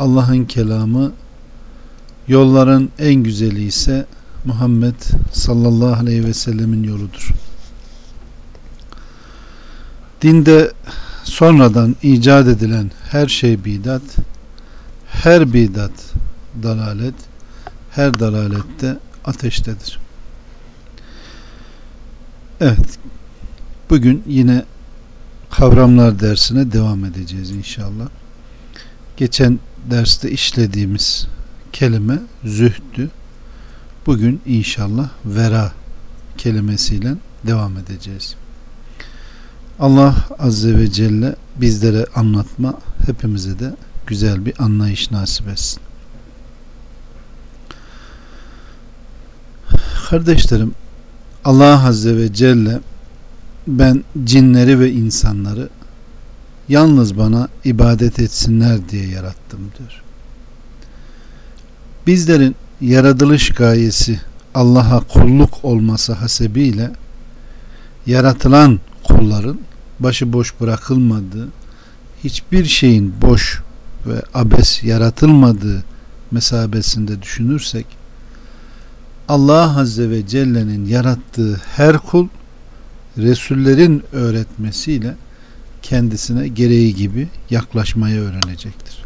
Allah'ın kelamı, yolların en güzeli ise Muhammed sallallahu aleyhi ve sellemin yoludur. Dinde sonradan icat edilen her şey bidat, her bidat dalalet, her dalalette ateştedir. Evet, bugün yine kavramlar dersine devam edeceğiz inşallah. Geçen derste işlediğimiz kelime zühdü. Bugün inşallah vera kelimesiyle devam edeceğiz. Allah Azze ve Celle bizlere anlatma, hepimize de güzel bir anlayış nasip etsin. Kardeşlerim, Allah Azze ve Celle ben cinleri ve insanları yalnız bana ibadet etsinler diye yarattım diyor. Bizlerin yaratılış gayesi Allah'a kulluk olması hasebiyle yaratılan kulların başıboş bırakılmadığı, hiçbir şeyin boş ve abes yaratılmadığı mesabesinde düşünürsek Allah Azze ve Celle'nin yarattığı her kul Resullerin öğretmesiyle kendisine gereği gibi yaklaşmayı öğrenecektir.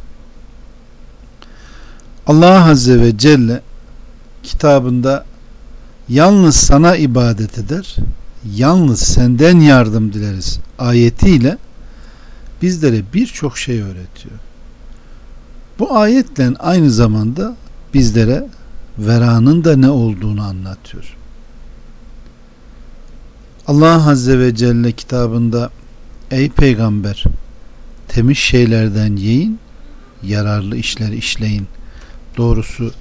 Allah Azze ve Celle kitabında yalnız sana ibadet eder, yalnız senden yardım dileriz ayetiyle bizlere birçok şey öğretiyor. Bu ayetle aynı zamanda bizlere veranın da ne olduğunu anlatıyor. Allah Azze ve Celle kitabında Ey peygamber temiz şeylerden yiyin yararlı işler işleyin doğrusu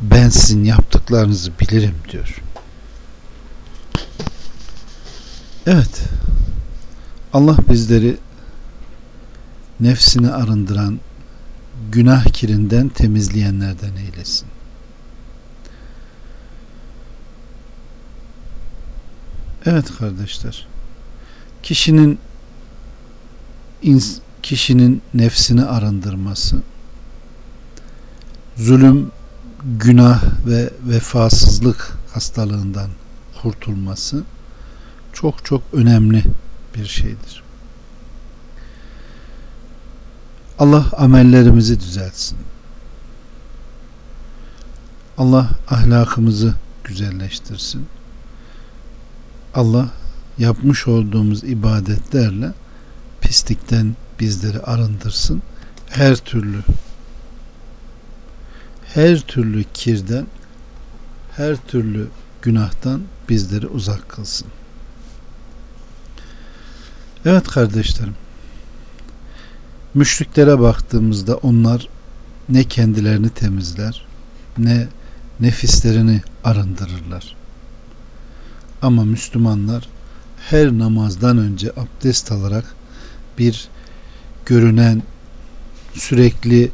ben sizin yaptıklarınızı bilirim diyor. Evet Allah bizleri nefsini arındıran günah kirinden temizleyenlerden eylesin. Evet kardeşler. Kişinin kişinin nefsini arındırması, zulüm, günah ve vefasızlık hastalığından kurtulması çok çok önemli bir şeydir. Allah amellerimizi düzeltsin. Allah ahlakımızı güzelleştirsin. Allah yapmış olduğumuz ibadetlerle pislikten bizleri arındırsın. Her türlü her türlü kirden her türlü günahtan bizleri uzak kılsın. Evet kardeşlerim. Müşriklere baktığımızda onlar ne kendilerini temizler ne nefislerini arındırırlar. Ama Müslümanlar her namazdan önce abdest alarak bir görünen sürekli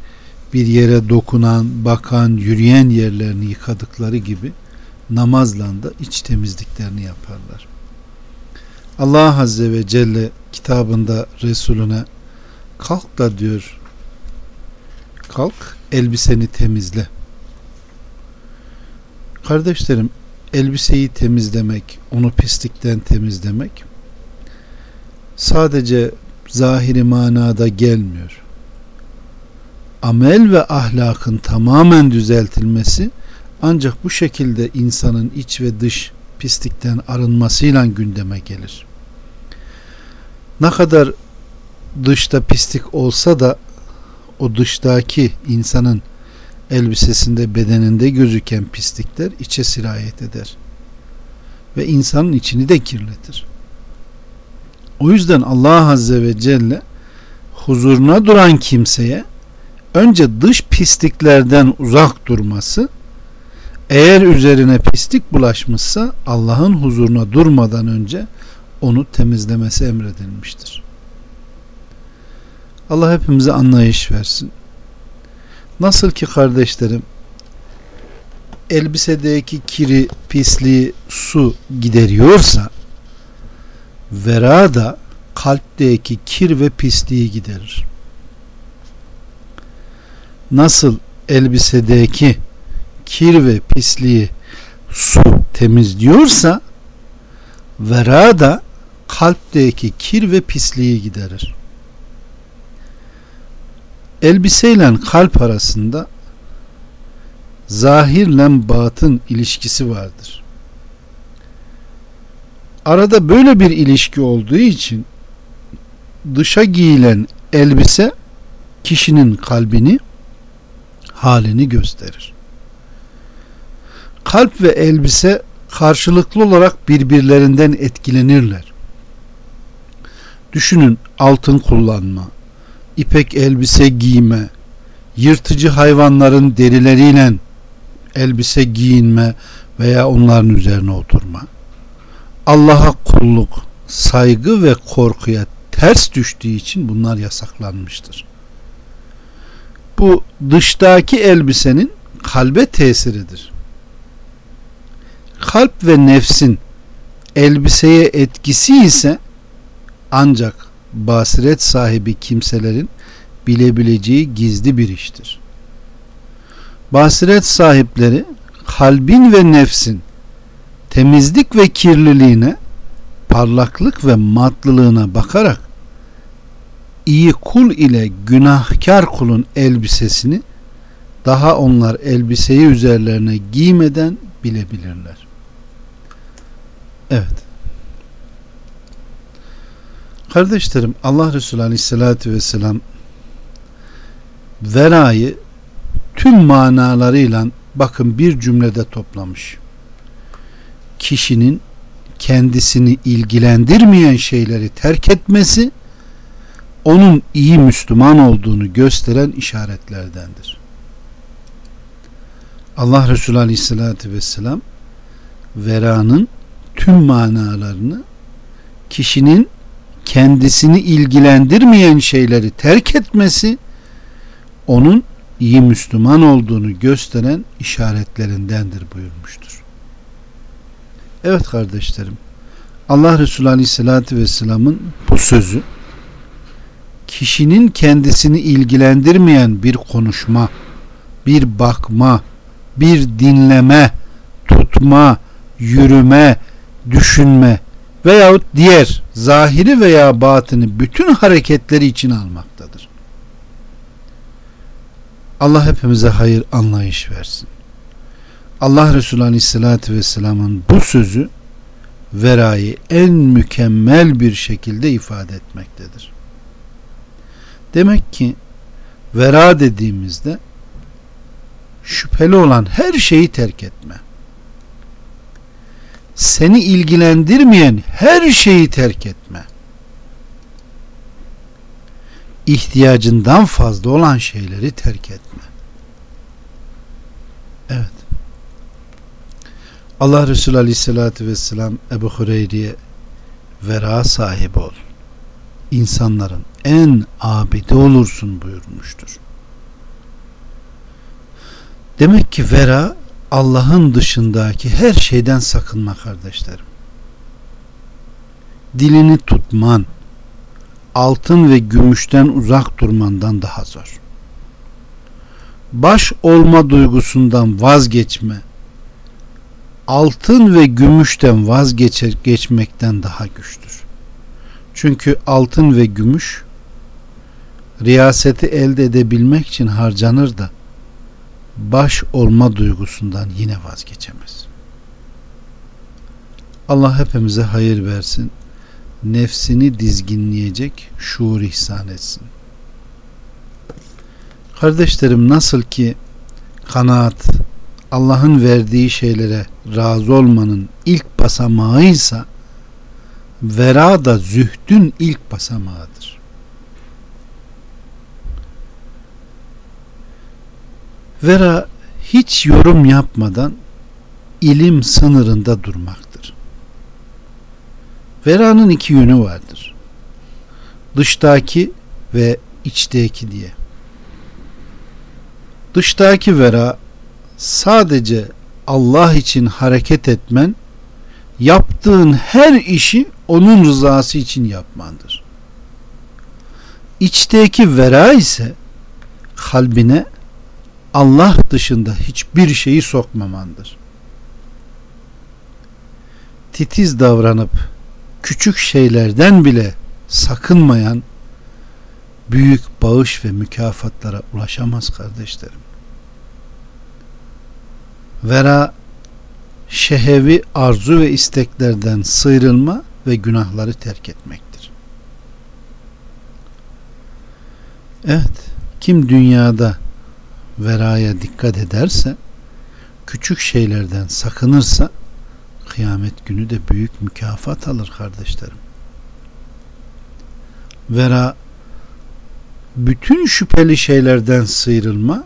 bir yere dokunan, bakan, yürüyen yerlerini yıkadıkları gibi namazla da iç temizliklerini yaparlar. Allah Azze ve Celle kitabında Resulüne kalk da diyor kalk elbiseni temizle. Kardeşlerim elbiseyi temizlemek, onu pislikten temizlemek sadece zahiri manada gelmiyor. Amel ve ahlakın tamamen düzeltilmesi ancak bu şekilde insanın iç ve dış pislikten arınmasıyla gündeme gelir. Ne kadar dışta pislik olsa da o dıştaki insanın elbisesinde bedeninde gözüken pislikler içe sirayet eder. Ve insanın içini de kirletir. O yüzden Allah Azze ve Celle huzuruna duran kimseye önce dış pisliklerden uzak durması eğer üzerine pislik bulaşmışsa Allah'ın huzuruna durmadan önce onu temizlemesi emredilmiştir. Allah hepimize anlayış versin. Nasıl ki kardeşlerim elbisedeki kiri, pisliği su gideriyorsa vera da kalpteki kir ve pisliği giderir. Nasıl elbisedeki kir ve pisliği su temizliyorsa vera da kalpteki kir ve pisliği giderir. Elbiseyle kalp arasında zahirle batın ilişkisi vardır. Arada böyle bir ilişki olduğu için dışa giyilen elbise kişinin kalbini halini gösterir. Kalp ve elbise karşılıklı olarak birbirlerinden etkilenirler. Düşünün altın kullanma, ipek elbise giyme, yırtıcı hayvanların derileriyle elbise giyinme veya onların üzerine oturma. Allah'a kulluk, saygı ve korkuya ters düştüğü için bunlar yasaklanmıştır. Bu dıştaki elbisenin kalbe tesiridir. Kalp ve nefsin elbiseye etkisi ise ancak basiret sahibi kimselerin bilebileceği gizli bir iştir. Basiret sahipleri kalbin ve nefsin temizlik ve kirliliğine parlaklık ve matlılığına bakarak iyi kul ile günahkar kulun elbisesini daha onlar elbiseyi üzerlerine giymeden bilebilirler. Evet. Kardeşlerim Allah Resulü Aleyhisselatü Vesselam verayı tüm manalarıyla bakın bir cümlede toplamış. Kişinin kendisini ilgilendirmeyen şeyleri terk etmesi onun iyi Müslüman olduğunu gösteren işaretlerdendir. Allah Resulü Aleyhisselatü Vesselam veranın tüm manalarını kişinin kendisini ilgilendirmeyen şeyleri terk etmesi onun iyi Müslüman olduğunu gösteren işaretlerindendir buyurmuştur. Evet kardeşlerim Allah Resulü Aleyhisselatü Vesselam'ın bu sözü kişinin kendisini ilgilendirmeyen bir konuşma, bir bakma, bir dinleme, tutma, yürüme, düşünme veyahut diğer zahiri veya batını bütün hareketleri için almaktadır. Allah hepimize hayır anlayış versin. Allah Resulü Aleyhisselatü Vesselam'ın bu sözü verayı en mükemmel bir şekilde ifade etmektedir. Demek ki vera dediğimizde şüpheli olan her şeyi terk etme. Seni ilgilendirmeyen her şeyi terk etme. İhtiyacından fazla olan şeyleri terk etme. Evet. Allah Resulü Aleyhisselatü Vesselam Ebu Hureyre'ye vera sahibi ol. İnsanların en abidi olursun buyurmuştur. Demek ki vera Allah'ın dışındaki her şeyden sakınma kardeşlerim. Dilini tutman, altın ve gümüşten uzak durmandan daha zor. Baş olma duygusundan vazgeçme, altın ve gümüşten vazgeçmekten daha güçtür. Çünkü altın ve gümüş riyaseti elde edebilmek için harcanır da baş olma duygusundan yine vazgeçemez. Allah hepimize hayır versin. Nefsini dizginleyecek şuur ihsan etsin. Kardeşlerim nasıl ki kanaat Allah'ın verdiği şeylere razı olmanın ilk basamağıysa vera da zühdün ilk basamağıdır. Vera hiç yorum yapmadan ilim sınırında durmaktır. Vera'nın iki yönü vardır. Dıştaki ve içteki diye. Dıştaki vera sadece Allah için hareket etmen, yaptığın her işi onun rızası için yapmandır. İçteki vera ise kalbine Allah dışında hiçbir şeyi sokmamandır. Titiz davranıp küçük şeylerden bile sakınmayan büyük bağış ve mükafatlara ulaşamaz kardeşlerim. Vera şehevi arzu ve isteklerden sıyrılma ve günahları terk etmektir. Evet, kim dünyada veraya dikkat ederse, küçük şeylerden sakınırsa, kıyamet günü de büyük mükafat alır kardeşlerim. Vera bütün şüpheli şeylerden sıyrılma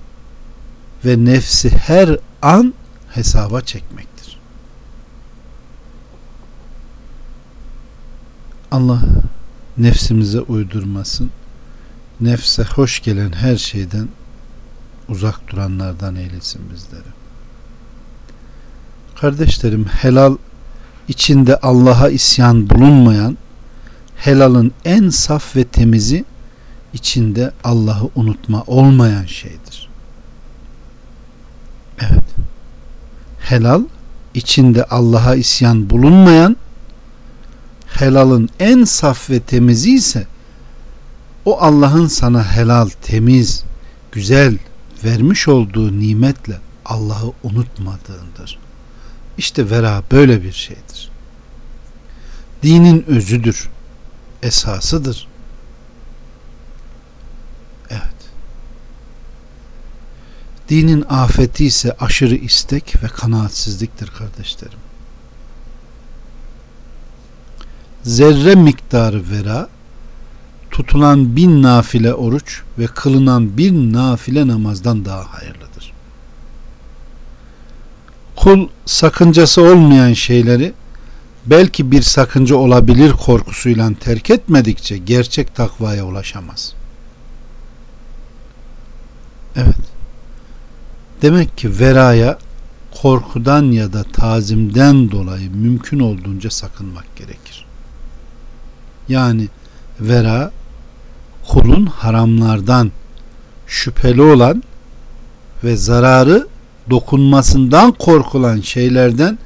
ve nefsi her an hesaba çekmektir. Allah nefsimize uydurmasın. Nefse hoş gelen her şeyden uzak duranlardan eylesin bizleri. Kardeşlerim helal içinde Allah'a isyan bulunmayan helalın en saf ve temizi içinde Allah'ı unutma olmayan şeydir. Evet. Helal içinde Allah'a isyan bulunmayan helalın en saf ve temizi ise o Allah'ın sana helal, temiz, güzel vermiş olduğu nimetle Allah'ı unutmadığındır. İşte vera böyle bir şeydir. Dinin özüdür, esasıdır. Dinin afeti ise aşırı istek ve kanaatsizliktir kardeşlerim. Zerre miktarı vera, tutulan bin nafile oruç ve kılınan bir nafile namazdan daha hayırlıdır. Kul sakıncası olmayan şeyleri belki bir sakınca olabilir korkusuyla terk etmedikçe gerçek takvaya ulaşamaz. Evet. Demek ki veraya korkudan ya da tazimden dolayı mümkün olduğunca sakınmak gerekir. Yani vera kulun haramlardan şüpheli olan ve zararı dokunmasından korkulan şeylerden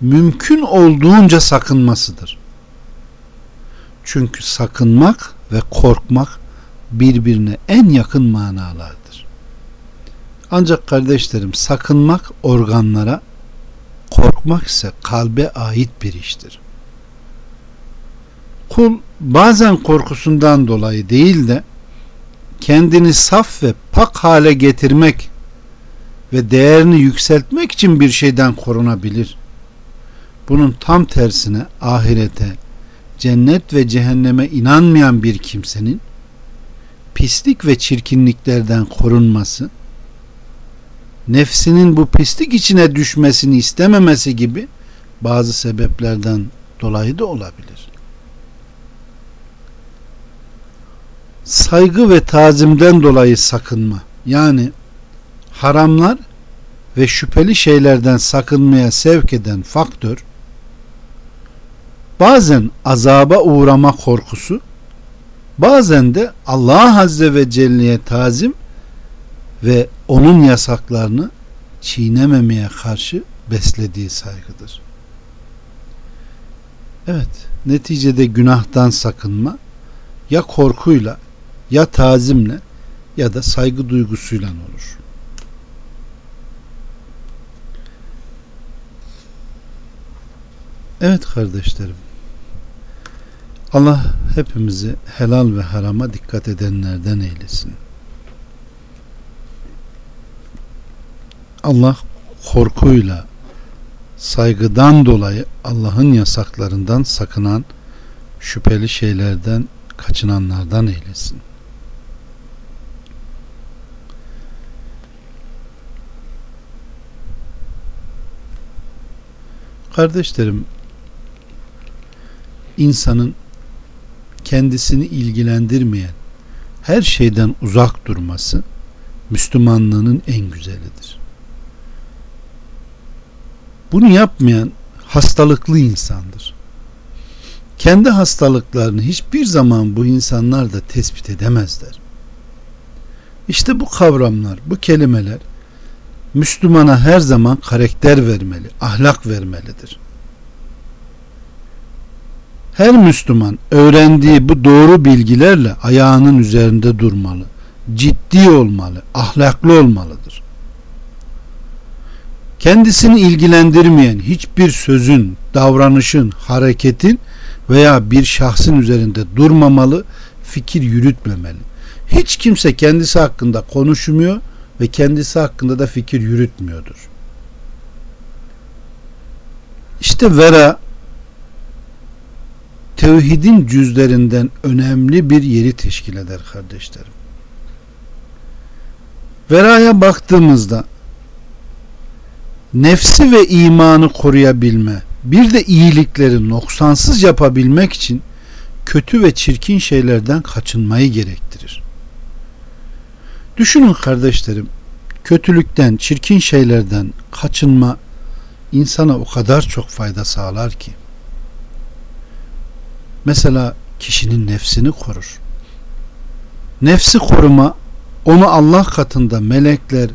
mümkün olduğunca sakınmasıdır. Çünkü sakınmak ve korkmak birbirine en yakın manalardır. Ancak kardeşlerim sakınmak organlara, korkmak ise kalbe ait bir iştir. Kul bazen korkusundan dolayı değil de kendini saf ve pak hale getirmek ve değerini yükseltmek için bir şeyden korunabilir. Bunun tam tersine ahirete, cennet ve cehenneme inanmayan bir kimsenin pislik ve çirkinliklerden korunması nefsinin bu pislik içine düşmesini istememesi gibi bazı sebeplerden dolayı da olabilir. Saygı ve tazimden dolayı sakınma yani haramlar ve şüpheli şeylerden sakınmaya sevk eden faktör bazen azaba uğrama korkusu bazen de Allah Azze ve Celle'ye tazim ve onun yasaklarını çiğnememeye karşı beslediği saygıdır. Evet, neticede günahtan sakınma ya korkuyla ya tazimle ya da saygı duygusuyla olur. Evet kardeşlerim. Allah hepimizi helal ve harama dikkat edenlerden eylesin. Allah korkuyla saygıdan dolayı Allah'ın yasaklarından sakınan şüpheli şeylerden kaçınanlardan eylesin. Kardeşlerim, insanın kendisini ilgilendirmeyen her şeyden uzak durması Müslümanlığının en güzelidir. Bunu yapmayan hastalıklı insandır. Kendi hastalıklarını hiçbir zaman bu insanlar da tespit edemezler. İşte bu kavramlar, bu kelimeler Müslümana her zaman karakter vermeli, ahlak vermelidir. Her Müslüman öğrendiği bu doğru bilgilerle ayağının üzerinde durmalı, ciddi olmalı, ahlaklı olmalıdır. Kendisini ilgilendirmeyen hiçbir sözün, davranışın, hareketin veya bir şahsın üzerinde durmamalı, fikir yürütmemeli. Hiç kimse kendisi hakkında konuşmuyor ve kendisi hakkında da fikir yürütmüyordur. İşte vera tevhidin cüzlerinden önemli bir yeri teşkil eder kardeşlerim. Veraya baktığımızda nefsi ve imanı koruyabilme, bir de iyilikleri noksansız yapabilmek için kötü ve çirkin şeylerden kaçınmayı gerektirir. Düşünün kardeşlerim, kötülükten, çirkin şeylerden kaçınma insana o kadar çok fayda sağlar ki. Mesela kişinin nefsini korur. Nefsi koruma onu Allah katında melekler,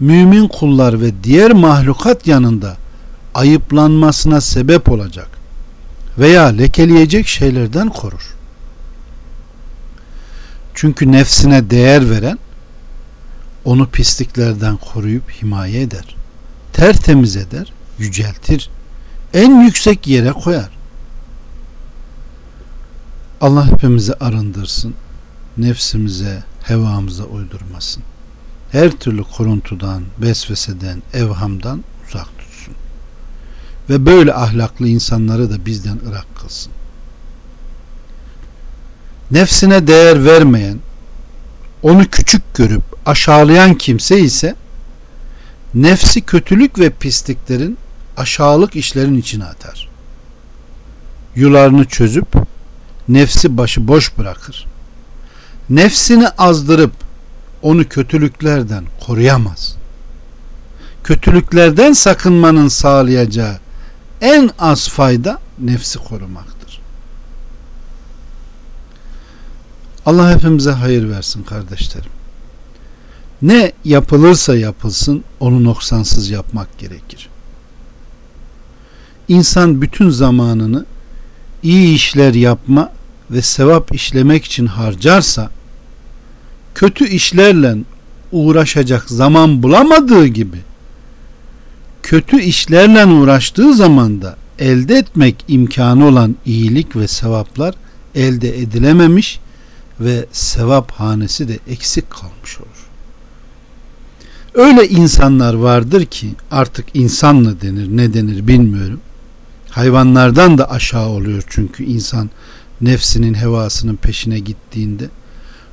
mümin kullar ve diğer mahlukat yanında ayıplanmasına sebep olacak veya lekeleyecek şeylerden korur. Çünkü nefsine değer veren onu pisliklerden koruyup himaye eder. Tertemiz eder, yüceltir. En yüksek yere koyar. Allah hepimizi arındırsın. Nefsimize, hevamıza uydurmasın. Her türlü kuruntudan, vesveseden, evhamdan uzak tutsun. Ve böyle ahlaklı insanları da bizden ırak kılsın. Nefsine değer vermeyen, onu küçük görüp aşağılayan kimse ise nefsi kötülük ve pisliklerin aşağılık işlerin içine atar. Yularını çözüp nefsi başı boş bırakır. Nefsini azdırıp onu kötülüklerden koruyamaz. Kötülüklerden sakınmanın sağlayacağı en az fayda nefsi korumaktır. Allah hepimize hayır versin kardeşlerim. Ne yapılırsa yapılsın onu noksansız yapmak gerekir. İnsan bütün zamanını iyi işler yapma ve sevap işlemek için harcarsa kötü işlerle uğraşacak zaman bulamadığı gibi kötü işlerle uğraştığı zaman da elde etmek imkanı olan iyilik ve sevaplar elde edilememiş ve sevap hanesi de eksik kalmış olur. Öyle insanlar vardır ki artık insan mı denir ne denir bilmiyorum. Hayvanlardan da aşağı oluyor çünkü insan nefsinin hevasının peşine gittiğinde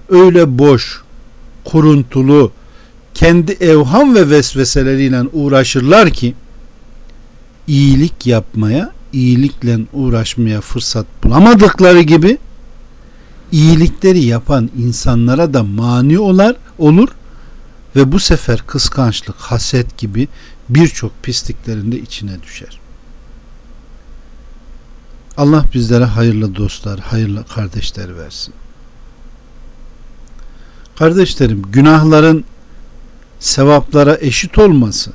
öyle boş, kuruntulu, kendi evham ve vesveseleriyle uğraşırlar ki iyilik yapmaya, iyilikle uğraşmaya fırsat bulamadıkları gibi iyilikleri yapan insanlara da mani olar, olur ve bu sefer kıskançlık, haset gibi birçok pisliklerin de içine düşer. Allah bizlere hayırlı dostlar, hayırlı kardeşler versin. Kardeşlerim, günahların sevaplara eşit olması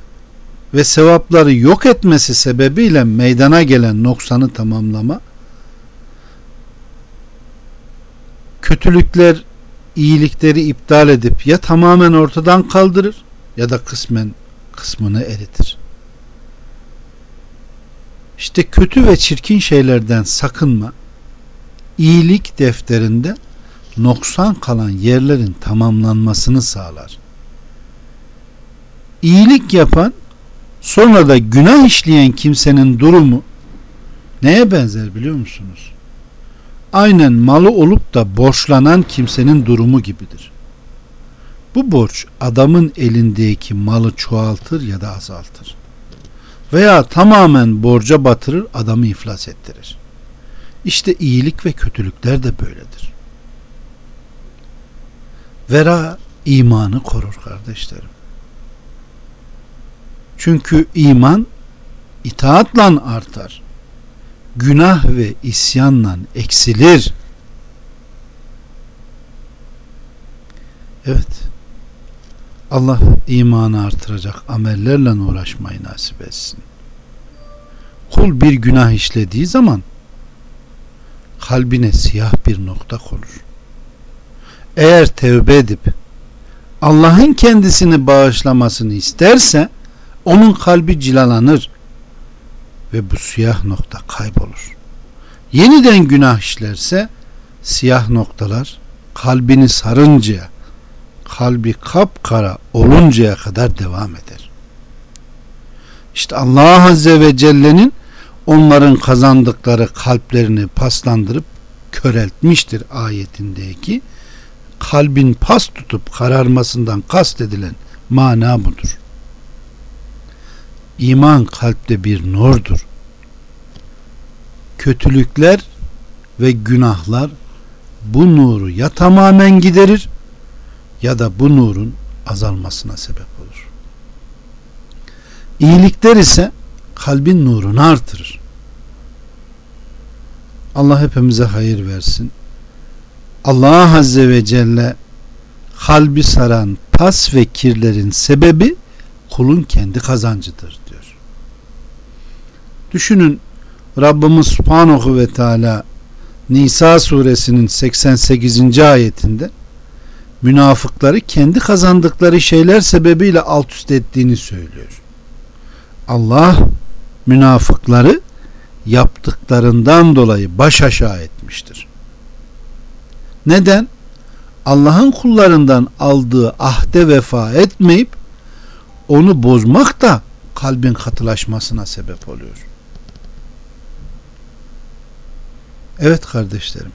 ve sevapları yok etmesi sebebiyle meydana gelen noksanı tamamlama kötülükler iyilikleri iptal edip ya tamamen ortadan kaldırır ya da kısmen kısmını eritir. İşte kötü ve çirkin şeylerden sakınma iyilik defterinde noksan kalan yerlerin tamamlanmasını sağlar. İyilik yapan sonra da günah işleyen kimsenin durumu neye benzer biliyor musunuz? Aynen malı olup da borçlanan kimsenin durumu gibidir. Bu borç adamın elindeki malı çoğaltır ya da azaltır. veya tamamen borca batırır adamı iflas ettirir. İşte iyilik ve kötülükler de böyledir. Vera imanı korur kardeşlerim. Çünkü iman itaatla artar. Günah ve isyanla eksilir. Evet. Allah imanı artıracak amellerle uğraşmayı nasip etsin. Kul bir günah işlediği zaman kalbine siyah bir nokta konur. Eğer tevbe edip Allah'ın kendisini bağışlamasını isterse onun kalbi cilalanır ve bu siyah nokta kaybolur. Yeniden günah işlerse siyah noktalar kalbini sarıncaya, kalbi kapkara oluncaya kadar devam eder. İşte Allah Azze ve Celle'nin onların kazandıkları kalplerini paslandırıp köreltmiştir ayetindeki kalbin pas tutup kararmasından kastedilen mana budur. İman kalpte bir nurdur. Kötülükler ve günahlar bu nuru ya tamamen giderir ya da bu nurun azalmasına sebep olur. İyilikler ise kalbin nurunu artırır. Allah hepimize hayır versin. Allah Azze ve Celle kalbi saran pas ve kirlerin sebebi kulun kendi kazancıdır diyor. Düşünün Rabbimiz Subhanahu ve Teala Nisa suresinin 88. ayetinde münafıkları kendi kazandıkları şeyler sebebiyle alt üst ettiğini söylüyor. Allah münafıkları yaptıklarından dolayı baş aşağı etmiştir. Neden? Allah'ın kullarından aldığı ahde vefa etmeyip onu bozmak da kalbin katılaşmasına sebep oluyor. Evet kardeşlerim,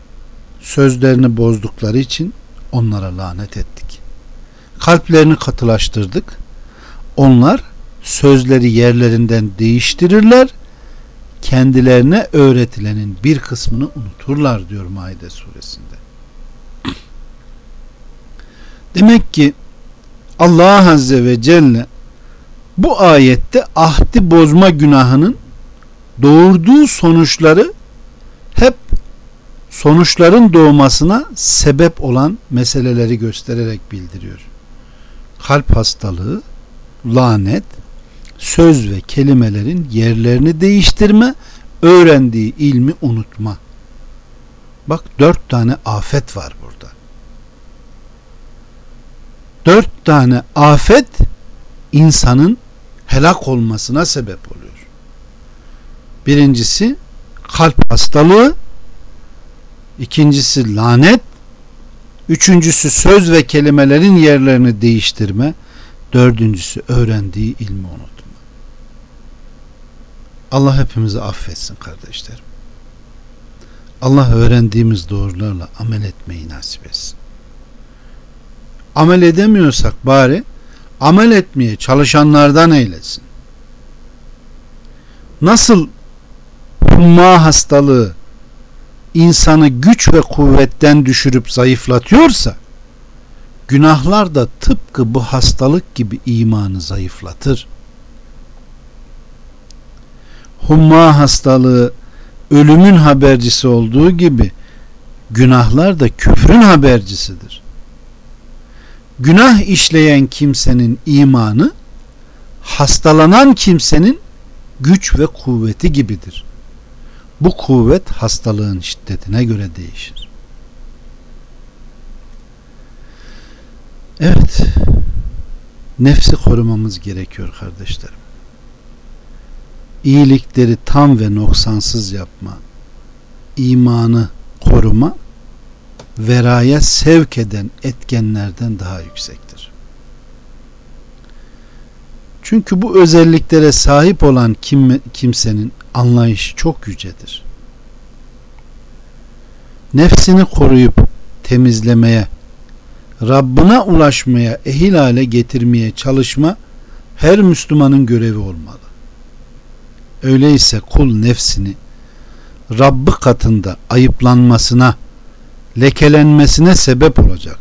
sözlerini bozdukları için onlara lanet ettik. Kalplerini katılaştırdık. Onlar sözleri yerlerinden değiştirirler. Kendilerine öğretilenin bir kısmını unuturlar diyor Maide suresinde. Demek ki Allah Azze ve Celle bu ayette ahdi bozma günahının doğurduğu sonuçları hep sonuçların doğmasına sebep olan meseleleri göstererek bildiriyor. Kalp hastalığı, lanet, söz ve kelimelerin yerlerini değiştirme, öğrendiği ilmi unutma. Bak dört tane afet var burada. Dört tane afet insanın helak olmasına sebep oluyor. Birincisi kalp hastalığı, ikincisi lanet, üçüncüsü söz ve kelimelerin yerlerini değiştirme, dördüncüsü öğrendiği ilmi unutma. Allah hepimizi affetsin kardeşlerim. Allah öğrendiğimiz doğrularla amel etmeyi nasip etsin. Amel edemiyorsak bari amel etmeye çalışanlardan eylesin. Nasıl humma hastalığı insanı güç ve kuvvetten düşürüp zayıflatıyorsa günahlar da tıpkı bu hastalık gibi imanı zayıflatır. Humma hastalığı ölümün habercisi olduğu gibi günahlar da küfrün habercisidir. Günah işleyen kimsenin imanı hastalanan kimsenin güç ve kuvveti gibidir. Bu kuvvet hastalığın şiddetine göre değişir. Evet. Nefsi korumamız gerekiyor kardeşlerim. İyilikleri tam ve noksansız yapma, imanı koruma, veraya sevk eden etkenlerden daha yüksektir. Çünkü bu özelliklere sahip olan kim, kimsenin anlayışı çok yücedir. Nefsini koruyup temizlemeye, Rabbına ulaşmaya, ehil hale getirmeye çalışma her Müslümanın görevi olmalı. Öyleyse kul nefsini Rabbi katında ayıplanmasına, lekelenmesine sebep olacak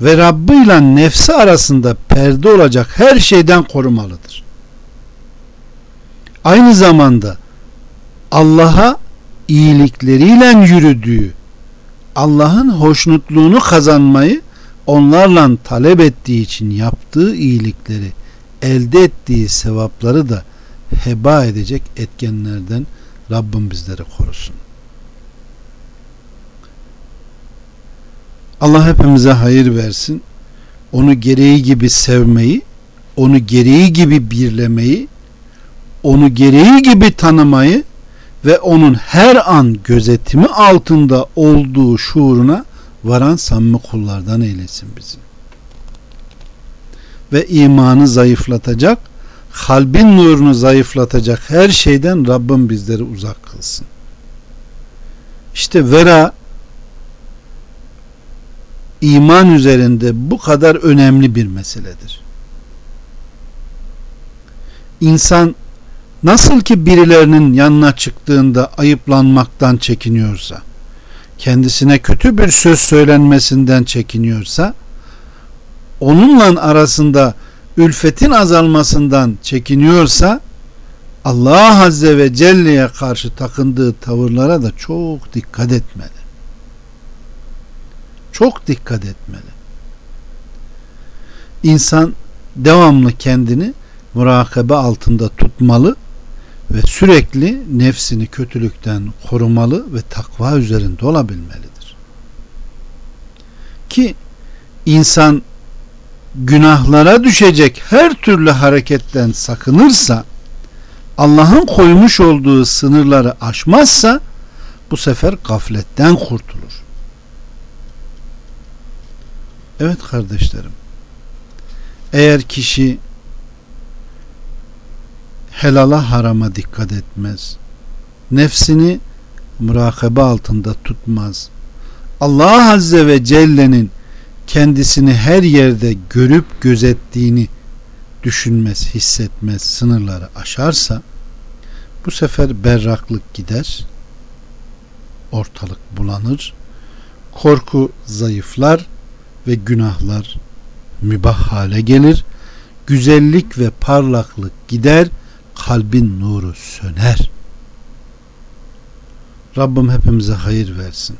ve Rabbi ile nefsi arasında perde olacak her şeyden korumalıdır. Aynı zamanda Allah'a iyilikleriyle yürüdüğü, Allah'ın hoşnutluğunu kazanmayı onlarla talep ettiği için yaptığı iyilikleri, elde ettiği sevapları da heba edecek etkenlerden Rabbim bizleri korusun. Allah hepimize hayır versin. Onu gereği gibi sevmeyi, onu gereği gibi birlemeyi, onu gereği gibi tanımayı ve onun her an gözetimi altında olduğu şuuruna varan samimi kullardan eylesin bizi. Ve imanı zayıflatacak, kalbin nurunu zayıflatacak her şeyden Rabbim bizleri uzak kılsın. İşte vera iman üzerinde bu kadar önemli bir meseledir. İnsan nasıl ki birilerinin yanına çıktığında ayıplanmaktan çekiniyorsa, kendisine kötü bir söz söylenmesinden çekiniyorsa, onunla arasında ülfetin azalmasından çekiniyorsa, Allah Azze ve Celle'ye karşı takındığı tavırlara da çok dikkat etmeli. Çok dikkat etmeli. İnsan devamlı kendini murakabe altında tutmalı ve sürekli nefsini kötülükten korumalı ve takva üzerinde olabilmelidir. Ki insan günahlara düşecek her türlü hareketten sakınırsa Allah'ın koymuş olduğu sınırları aşmazsa bu sefer gafletten kurtulur. Evet kardeşlerim. Eğer kişi helala harama dikkat etmez. Nefsini murakabe altında tutmaz. Allah Azze ve Celle'nin kendisini her yerde görüp gözettiğini düşünmez, hissetmez, sınırları aşarsa bu sefer berraklık gider, ortalık bulanır, korku zayıflar ve günahlar mübah hale gelir, güzellik ve parlaklık gider, kalbin nuru söner. Rabbim hepimize hayır versin.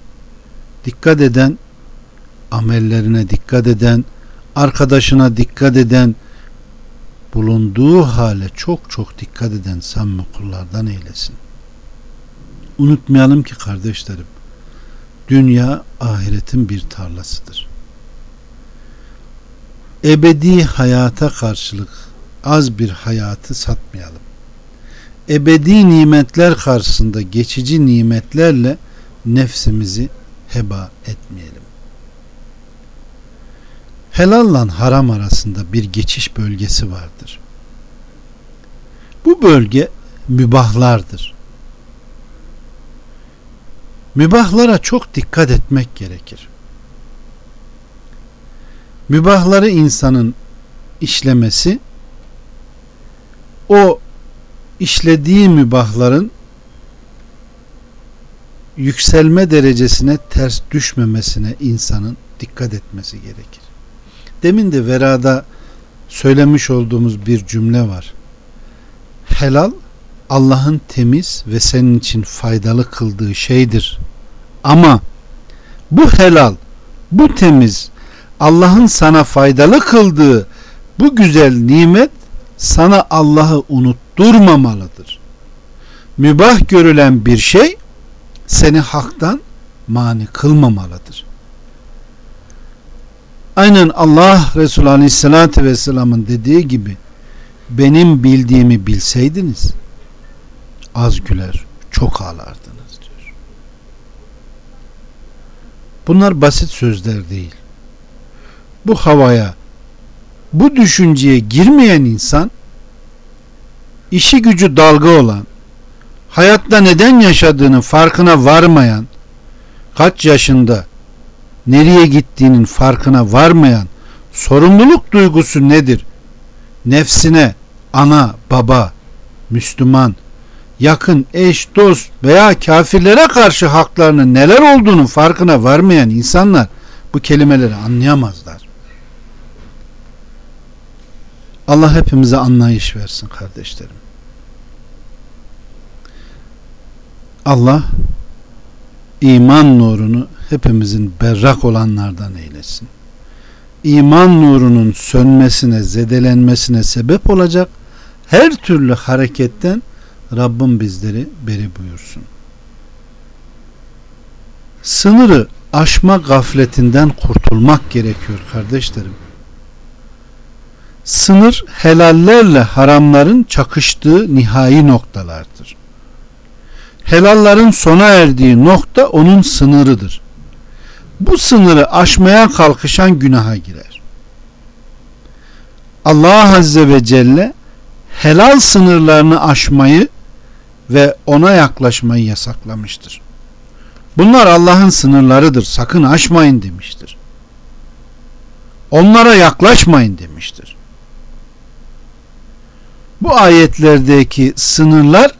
Dikkat eden, amellerine dikkat eden, arkadaşına dikkat eden, bulunduğu hale çok çok dikkat eden samimi kullardan eylesin. Unutmayalım ki kardeşlerim, dünya ahiretin bir tarlasıdır. Ebedi hayata karşılık az bir hayatı satmayalım ebedi nimetler karşısında geçici nimetlerle nefsimizi heba etmeyelim. Helalla haram arasında bir geçiş bölgesi vardır. Bu bölge mübahlardır. Mübahlara çok dikkat etmek gerekir. Mübahları insanın işlemesi o işlediği mübahların yükselme derecesine ters düşmemesine insanın dikkat etmesi gerekir. Demin de verada söylemiş olduğumuz bir cümle var. Helal Allah'ın temiz ve senin için faydalı kıldığı şeydir. Ama bu helal, bu temiz, Allah'ın sana faydalı kıldığı bu güzel nimet sana Allah'ı unutturmamalıdır. Mübah görülen bir şey seni haktan mani kılmamalıdır. Aynen Allah Resulü Aleyhisselatü Vesselam'ın dediği gibi benim bildiğimi bilseydiniz az güler çok ağlardınız diyor. Bunlar basit sözler değil. Bu havaya bu düşünceye girmeyen insan işi gücü dalga olan hayatta neden yaşadığının farkına varmayan kaç yaşında nereye gittiğinin farkına varmayan sorumluluk duygusu nedir? Nefsine ana, baba, Müslüman, yakın, eş, dost veya kafirlere karşı haklarının neler olduğunu farkına varmayan insanlar bu kelimeleri anlayamazlar. Allah hepimize anlayış versin kardeşlerim. Allah iman nurunu hepimizin berrak olanlardan eylesin. İman nurunun sönmesine, zedelenmesine sebep olacak her türlü hareketten Rabbim bizleri beri buyursun. Sınırı aşma gafletinden kurtulmak gerekiyor kardeşlerim. Sınır helallerle haramların çakıştığı nihai noktalardır. Helalların sona erdiği nokta onun sınırıdır. Bu sınırı aşmaya kalkışan günaha girer. Allah Azze ve Celle helal sınırlarını aşmayı ve ona yaklaşmayı yasaklamıştır. Bunlar Allah'ın sınırlarıdır. Sakın aşmayın demiştir. Onlara yaklaşmayın demiştir. Bu ayetlerdeki sınırlar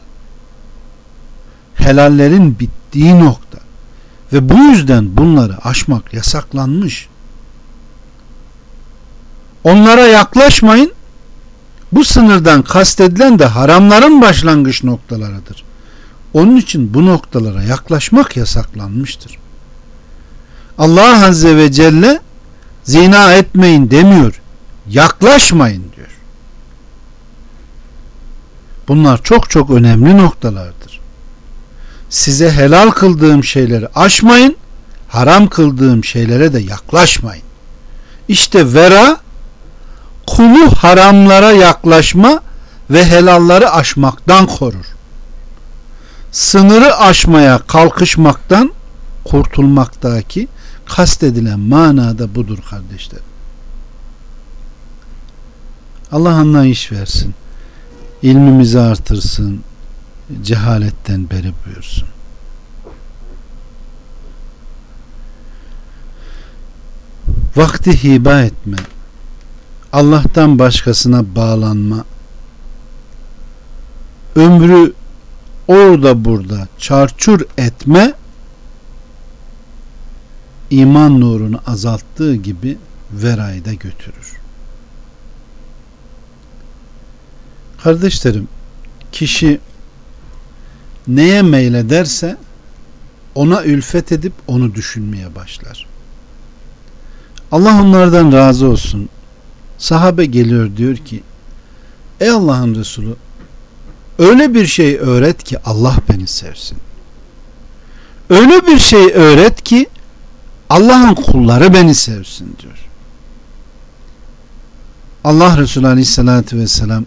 helallerin bittiği nokta ve bu yüzden bunları aşmak yasaklanmış. Onlara yaklaşmayın. Bu sınırdan kastedilen de haramların başlangıç noktalarıdır. Onun için bu noktalara yaklaşmak yasaklanmıştır. Allah Azze ve Celle zina etmeyin demiyor. Yaklaşmayın diyor. Bunlar çok çok önemli noktalardır. Size helal kıldığım şeyleri aşmayın, haram kıldığım şeylere de yaklaşmayın. İşte vera kulu haramlara yaklaşma ve helalları aşmaktan korur. Sınırı aşmaya kalkışmaktan kurtulmaktaki kastedilen manada budur kardeşler. Allah anlayış versin. İlmimizi artırsın. Cehaletten beri buyursun. Vakti hiba etme. Allah'tan başkasına bağlanma. Ömrü orada burada çarçur etme iman nurunu azalttığı gibi verayı da götürür. Kardeşlerim, kişi neye meylederse ona ülfet edip onu düşünmeye başlar. Allah onlardan razı olsun. Sahabe geliyor diyor ki Ey Allah'ın Resulü öyle bir şey öğret ki Allah beni sevsin. Öyle bir şey öğret ki Allah'ın kulları beni sevsin diyor. Allah Resulü Aleyhisselatü Vesselam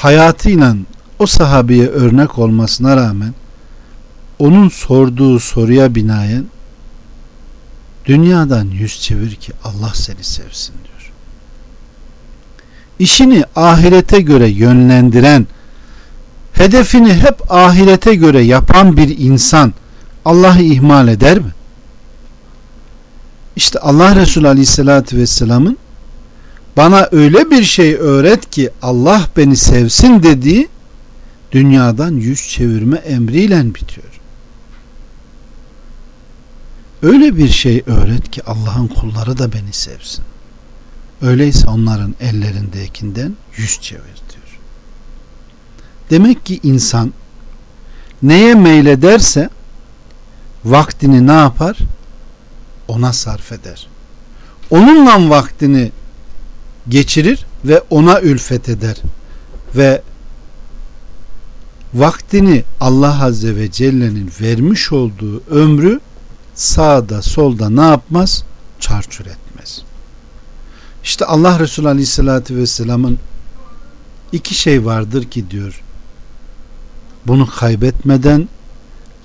hayatıyla o sahabeye örnek olmasına rağmen onun sorduğu soruya binaen dünyadan yüz çevir ki Allah seni sevsin diyor. İşini ahirete göre yönlendiren, hedefini hep ahirete göre yapan bir insan Allah'ı ihmal eder mi? İşte Allah Resulü Aleyhisselatü Vesselam'ın bana öyle bir şey öğret ki Allah beni sevsin dediği dünyadan yüz çevirme emriyle bitiyor. Öyle bir şey öğret ki Allah'ın kulları da beni sevsin. Öyleyse onların ellerindekinden yüz çevir diyor. Demek ki insan neye meylederse vaktini ne yapar? Ona sarf eder. Onunla vaktini geçirir ve ona ülfet eder. Ve vaktini Allah Azze ve Celle'nin vermiş olduğu ömrü sağda solda ne yapmaz? Çarçur etmez. İşte Allah Resulü Aleyhisselatü Vesselam'ın iki şey vardır ki diyor bunu kaybetmeden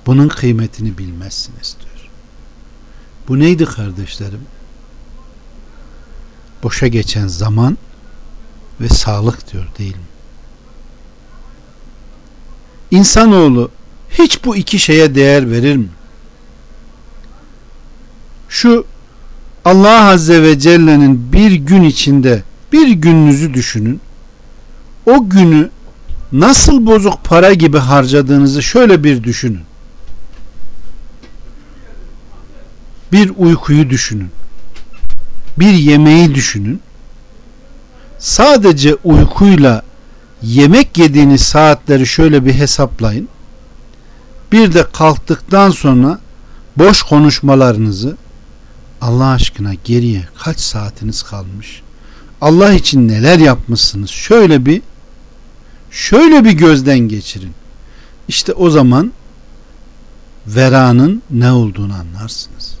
bunun kıymetini bilmezsiniz diyor. Bu neydi kardeşlerim? Boşa geçen zaman ve sağlık diyor değil mi? İnsanoğlu hiç bu iki şeye değer verir mi? Şu Allah Azze ve Celle'nin bir gün içinde bir gününüzü düşünün. O günü nasıl bozuk para gibi harcadığınızı şöyle bir düşünün. Bir uykuyu düşünün. Bir yemeği düşünün. Sadece uykuyla yemek yediğiniz saatleri şöyle bir hesaplayın. Bir de kalktıktan sonra boş konuşmalarınızı Allah aşkına geriye kaç saatiniz kalmış? Allah için neler yapmışsınız? Şöyle bir şöyle bir gözden geçirin. İşte o zaman veranın ne olduğunu anlarsınız.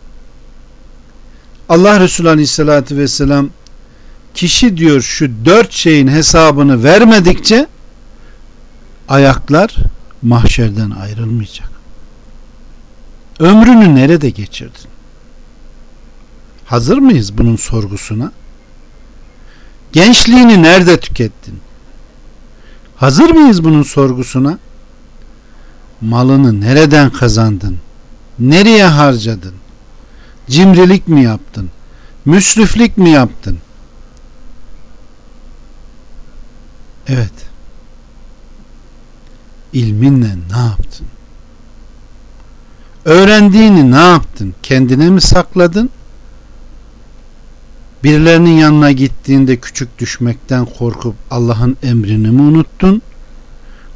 Allah Resulü Aleyhisselatü Vesselam kişi diyor şu dört şeyin hesabını vermedikçe ayaklar mahşerden ayrılmayacak. Ömrünü nerede geçirdin? Hazır mıyız bunun sorgusuna? Gençliğini nerede tükettin? Hazır mıyız bunun sorgusuna? Malını nereden kazandın? Nereye harcadın? Cimrilik mi yaptın? Müsriflik mi yaptın? Evet. İlminle ne yaptın? Öğrendiğini ne yaptın? Kendine mi sakladın? Birilerinin yanına gittiğinde küçük düşmekten korkup Allah'ın emrini mi unuttun?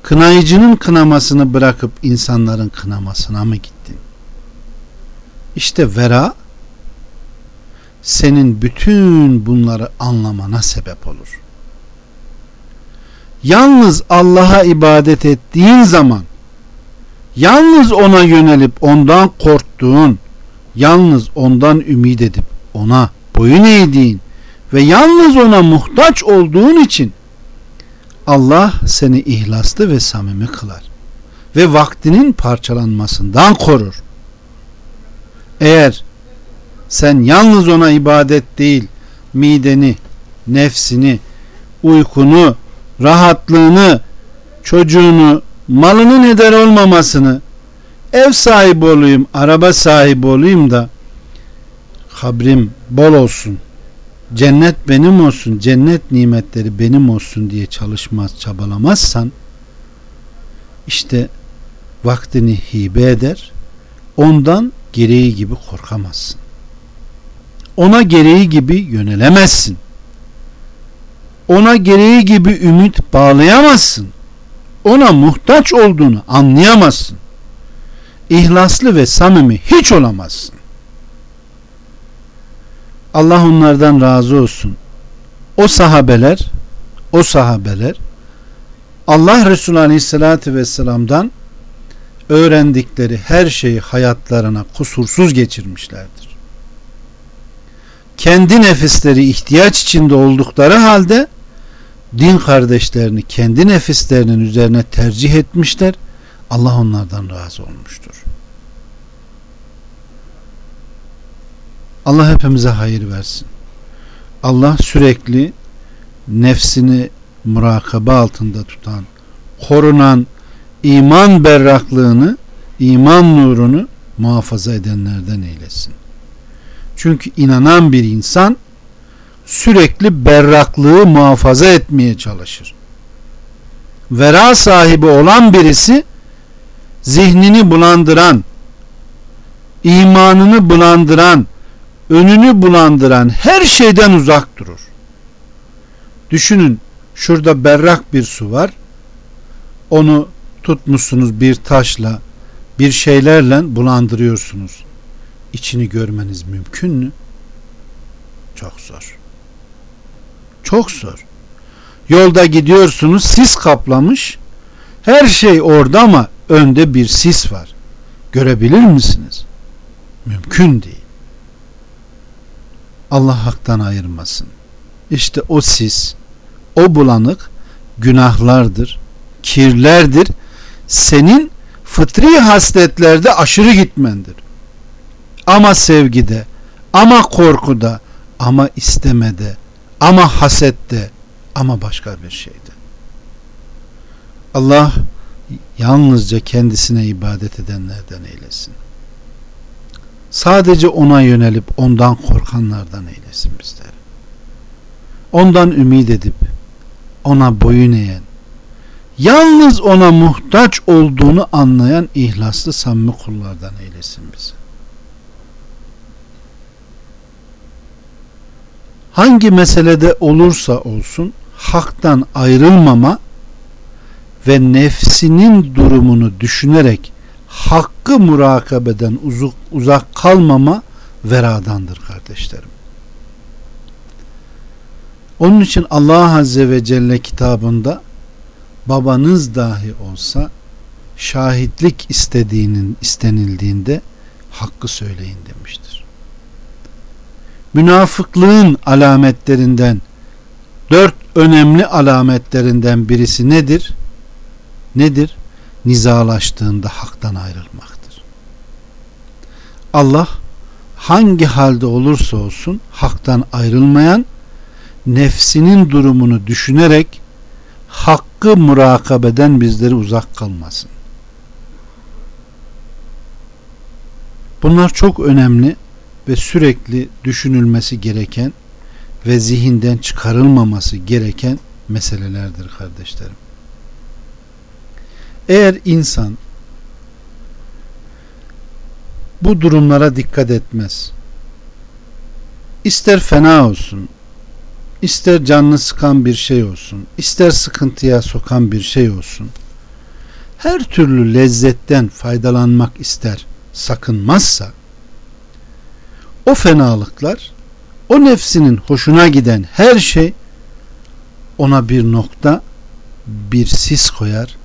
Kınayıcının kınamasını bırakıp insanların kınamasına mı gittin? İşte vera senin bütün bunları anlamana sebep olur. Yalnız Allah'a ibadet ettiğin zaman yalnız ona yönelip ondan korktuğun yalnız ondan ümit edip ona boyun eğdiğin ve yalnız ona muhtaç olduğun için Allah seni ihlaslı ve samimi kılar ve vaktinin parçalanmasından korur. Eğer sen yalnız ona ibadet değil, mideni, nefsini, uykunu, rahatlığını, çocuğunu, malının eder olmamasını, ev sahibi olayım, araba sahibi olayım da kabrim bol olsun, cennet benim olsun, cennet nimetleri benim olsun diye çalışmaz, çabalamazsan işte vaktini hibe eder, ondan gereği gibi korkamazsın. Ona gereği gibi yönelemezsin. Ona gereği gibi ümit bağlayamazsın. Ona muhtaç olduğunu anlayamazsın. İhlaslı ve samimi hiç olamazsın. Allah onlardan razı olsun. O sahabeler o sahabeler Allah Resulü Aleyhisselatü Vesselam'dan öğrendikleri her şeyi hayatlarına kusursuz geçirmişlerdir. Kendi nefisleri ihtiyaç içinde oldukları halde din kardeşlerini kendi nefislerinin üzerine tercih etmişler. Allah onlardan razı olmuştur. Allah hepimize hayır versin. Allah sürekli nefsini murakabe altında tutan, korunan iman berraklığını, iman nurunu muhafaza edenlerden eylesin. Çünkü inanan bir insan sürekli berraklığı muhafaza etmeye çalışır. Vera sahibi olan birisi zihnini bulandıran, imanını bulandıran, önünü bulandıran her şeyden uzak durur. Düşünün şurada berrak bir su var. Onu tutmuşsunuz bir taşla, bir şeylerle bulandırıyorsunuz. İçini görmeniz mümkün mü? Çok zor. Çok zor. Yolda gidiyorsunuz sis kaplamış. Her şey orada ama önde bir sis var. Görebilir misiniz? Mümkün değil. Allah haktan ayırmasın. İşte o sis, o bulanık günahlardır, kirlerdir. Senin fıtri hasletlerde aşırı gitmendir. Ama sevgide, ama korkuda, ama istemede, ama hasette, ama başka bir şeyde. Allah yalnızca kendisine ibadet edenlerden eylesin. Sadece ona yönelip ondan korkanlardan eylesin bizleri. Ondan ümit edip ona boyun eğen, yalnız ona muhtaç olduğunu anlayan ihlaslı samimi kullardan eylesin bizi. Hangi meselede olursa olsun haktan ayrılmama ve nefsinin durumunu düşünerek hakkı murakabeden uzak, uzak kalmama veradandır kardeşlerim. Onun için Allah Azze ve Celle kitabında babanız dahi olsa şahitlik istediğinin istenildiğinde hakkı söyleyin demiştir. Münafıklığın alametlerinden dört önemli alametlerinden birisi nedir? Nedir? Nizalaştığında haktan ayrılmaktır. Allah hangi halde olursa olsun haktan ayrılmayan nefsinin durumunu düşünerek hakkı murakabeden bizleri uzak kalmasın. Bunlar çok önemli ve sürekli düşünülmesi gereken ve zihinden çıkarılmaması gereken meselelerdir kardeşlerim. Eğer insan bu durumlara dikkat etmez. İster fena olsun, ister canını sıkan bir şey olsun, ister sıkıntıya sokan bir şey olsun. Her türlü lezzetten faydalanmak ister, sakınmazsa o fenalıklar, o nefsinin hoşuna giden her şey ona bir nokta, bir sis koyar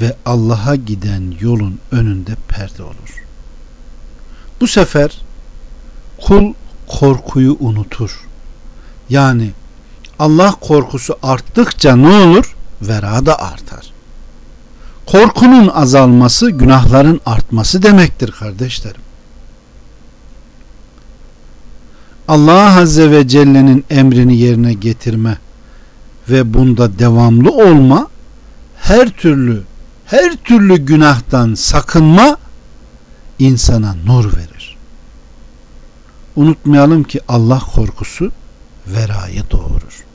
ve Allah'a giden yolun önünde perde olur. Bu sefer kul korkuyu unutur. Yani Allah korkusu arttıkça ne olur? Vera da artar. Korkunun azalması günahların artması demektir kardeşlerim. Allah Azze ve Celle'nin emrini yerine getirme ve bunda devamlı olma her türlü her türlü günahtan sakınma insana nur verir. Unutmayalım ki Allah korkusu verayı doğurur.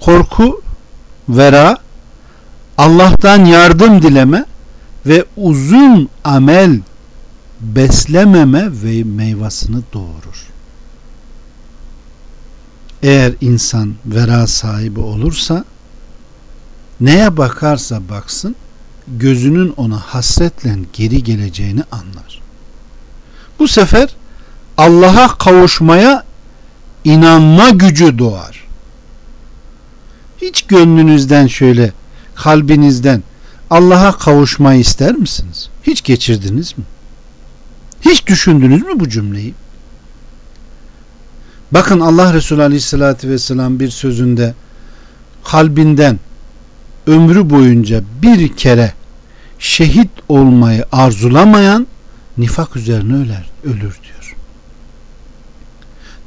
Korku, vera, Allah'tan yardım dileme ve uzun amel beslememe ve meyvasını doğurur. Eğer insan vera sahibi olursa neye bakarsa baksın gözünün ona hasretle geri geleceğini anlar. Bu sefer Allah'a kavuşmaya inanma gücü doğar. Hiç gönlünüzden şöyle kalbinizden Allah'a kavuşmayı ister misiniz? Hiç geçirdiniz mi? Hiç düşündünüz mü bu cümleyi? Bakın Allah Resulü Aleyhisselatü Vesselam bir sözünde kalbinden ömrü boyunca bir kere şehit olmayı arzulamayan nifak üzerine öler, ölür diyor.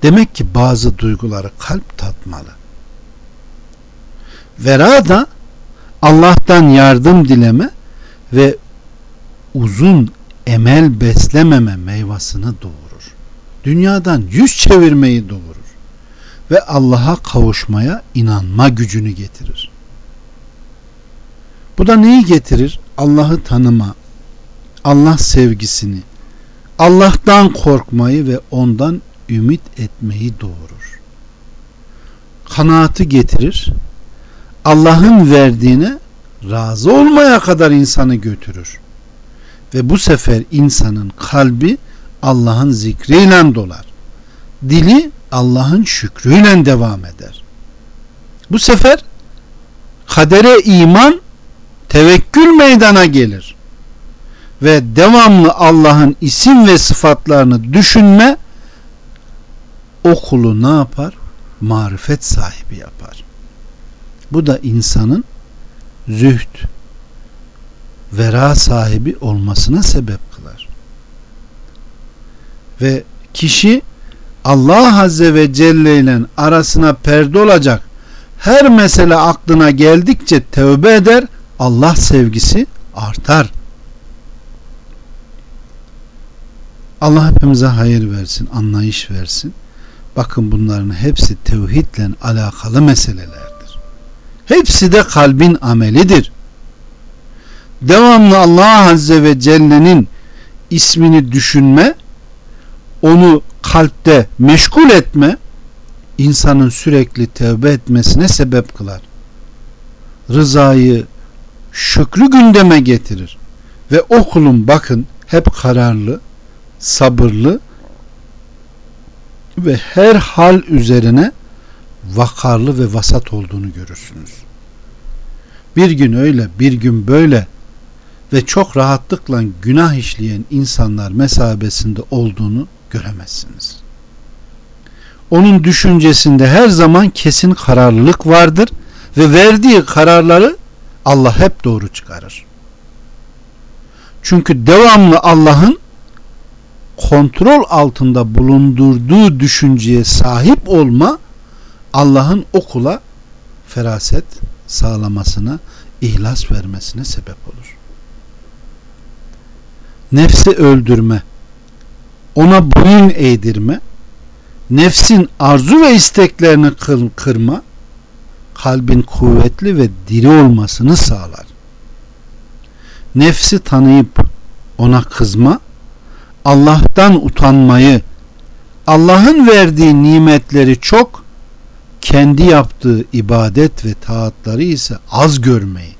Demek ki bazı duyguları kalp tatmalı. Vera da Allah'tan yardım dileme ve uzun emel beslememe meyvasını doğurur. Dünyadan yüz çevirmeyi doğurur. Ve Allah'a kavuşmaya inanma gücünü getirir. Bu da neyi getirir? Allah'ı tanıma, Allah sevgisini, Allah'tan korkmayı ve ondan ümit etmeyi doğurur. Kanaatı getirir. Allah'ın verdiğine razı olmaya kadar insanı götürür. Ve bu sefer insanın kalbi Allah'ın zikriyle dolar. Dili Allah'ın şükrüyle devam eder. Bu sefer kadere iman tevekkül meydana gelir. Ve devamlı Allah'ın isim ve sıfatlarını düşünme o kulu ne yapar? Marifet sahibi yapar. Bu da insanın zühd, vera sahibi olmasına sebep kılar. Ve kişi Allah Azze ve Celle ile arasına perde olacak her mesele aklına geldikçe tövbe eder Allah sevgisi artar. Allah hepimize hayır versin, anlayış versin. Bakın bunların hepsi tevhidle alakalı meselelerdir. Hepsi de kalbin amelidir. Devamlı Allah Azze ve Celle'nin ismini düşünme, onu kalpte meşgul etme, insanın sürekli tevbe etmesine sebep kılar. Rızayı, şükrü gündeme getirir. Ve o kulun bakın hep kararlı, sabırlı ve her hal üzerine vakarlı ve vasat olduğunu görürsünüz. Bir gün öyle, bir gün böyle ve çok rahatlıkla günah işleyen insanlar mesabesinde olduğunu göremezsiniz. Onun düşüncesinde her zaman kesin kararlılık vardır ve verdiği kararları Allah hep doğru çıkarır. Çünkü devamlı Allah'ın kontrol altında bulundurduğu düşünceye sahip olma Allah'ın okula feraset sağlamasına, ihlas vermesine sebep olur. Nefsi öldürme, ona boyun eğdirme, nefsin arzu ve isteklerini kırma, kalbin kuvvetli ve diri olmasını sağlar. Nefsi tanıyıp ona kızma, Allah'tan utanmayı, Allah'ın verdiği nimetleri çok, kendi yaptığı ibadet ve taatları ise az görmeyi,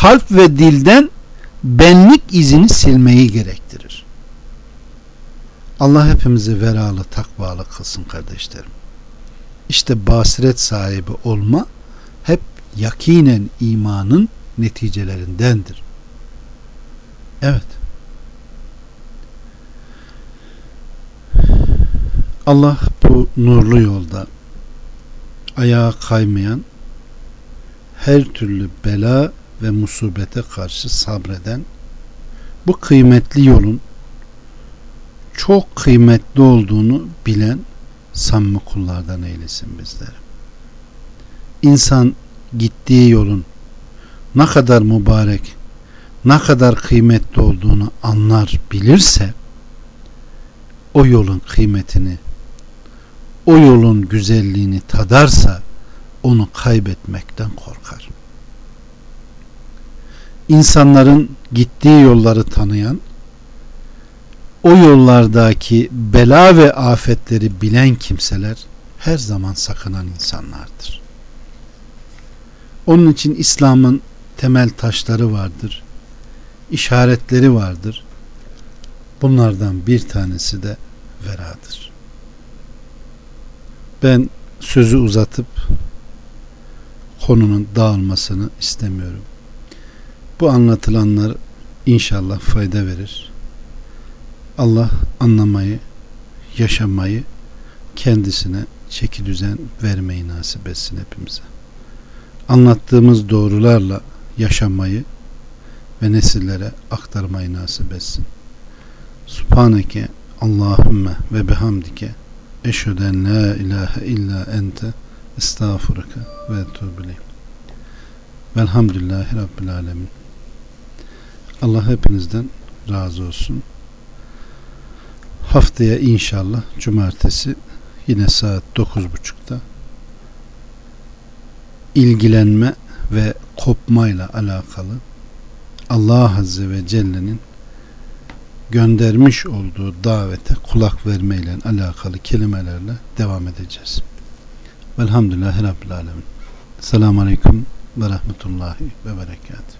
kalp ve dilden benlik izini silmeyi gerektirir. Allah hepimizi veralı, takvalı kılsın kardeşlerim. İşte basiret sahibi olma hep yakinen imanın neticelerindendir. Evet. Allah bu nurlu yolda ayağa kaymayan her türlü bela ve musibete karşı sabreden bu kıymetli yolun çok kıymetli olduğunu bilen samimi kullardan eylesin bizleri. İnsan gittiği yolun ne kadar mübarek, ne kadar kıymetli olduğunu anlar, bilirse o yolun kıymetini, o yolun güzelliğini tadarsa onu kaybetmekten korkar. İnsanların gittiği yolları tanıyan, o yollardaki bela ve afetleri bilen kimseler her zaman sakınan insanlardır. Onun için İslam'ın temel taşları vardır, işaretleri vardır. Bunlardan bir tanesi de veradır. Ben sözü uzatıp konunun dağılmasını istemiyorum. Bu anlatılanlar inşallah fayda verir. Allah anlamayı, yaşamayı kendisine çeki düzen vermeyi nasip etsin hepimize. Anlattığımız doğrularla yaşamayı ve nesillere aktarmayı nasip etsin. Subhaneke Allahümme ve bihamdike eşheden la ilahe illa ente estağfurike ve etubileyim. Velhamdülillahi Rabbil Alemin. Allah hepinizden razı olsun. Haftaya inşallah cumartesi yine saat 9.30'da ilgilenme ve kopmayla alakalı Allah Azze ve Celle'nin göndermiş olduğu davete kulak vermeyle alakalı kelimelerle devam edeceğiz. Velhamdülillahi Rabbil Alemin. Selamun Aleyküm ve Rahmetullahi ve Berekatuhu.